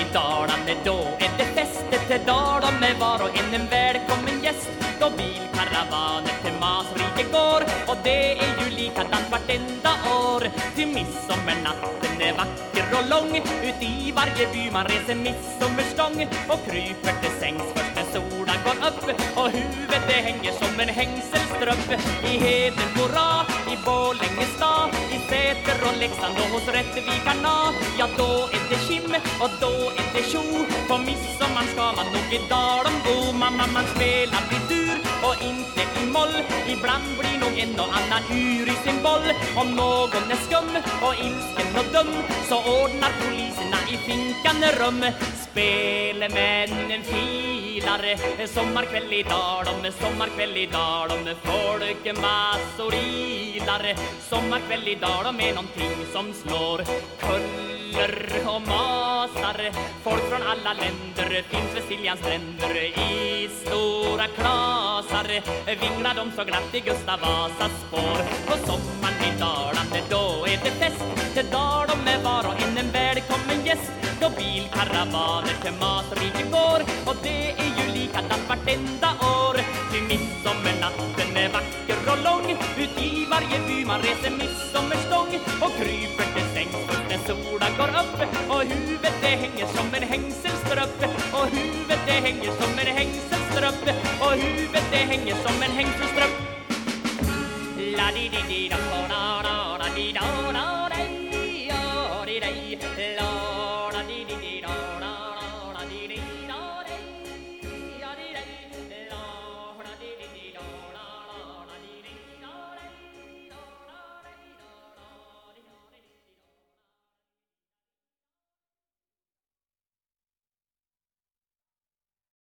i Dalarne. Då är det fester till Dalom med var och en en välkommen gäst. Då bilkaravaner till Masrike går. Och det är ju likadant vartenda år. Till midsommarnatten är vacker och lång. Ut i varje by man reser midsommarstång. Och kryper till sängs först när solen går upp. Och huvudet det hänger som en hängselströpp i Hedemora, i Borlänge stad i Säter Leksand och hos Rättvikarna ja då är det kim och då är det tjo. På midsommar ska man nog i Dalom bo. Mamma man spelar i dur och inte i moll. Ibland blir nog en och annan yr i sin boll. Om någon är skum och ilsken och dum så ordnar polisen i rum. Spelmännen filar Sommarkväll i Dalom, sommarkväll i Dalom Folkmassor ilar Sommarkväll i Dalom är någonting som slår. Kuller och masar Folk från alla länder finns vid Siljans stränder. I stora klasar vinglar de så glatt i Gustav Vasas spår. På sommaren i Dalarna då är det fest. Till Dalom är var och en en välkommen gäst då bilkaravaner till Masrike går och det är ju likadant vartenda år. Ty midsommarnatten är vacker och lång. Ut i varje by man reser midsommarstång. Och kryper till sängs när solen går upp. Och huvudet det hänger som en hängselströpp. Och huvudet det hänger som en hängselströpp. Och huvudet det hänger som en hängselströpp. La di di di da da da da di da da.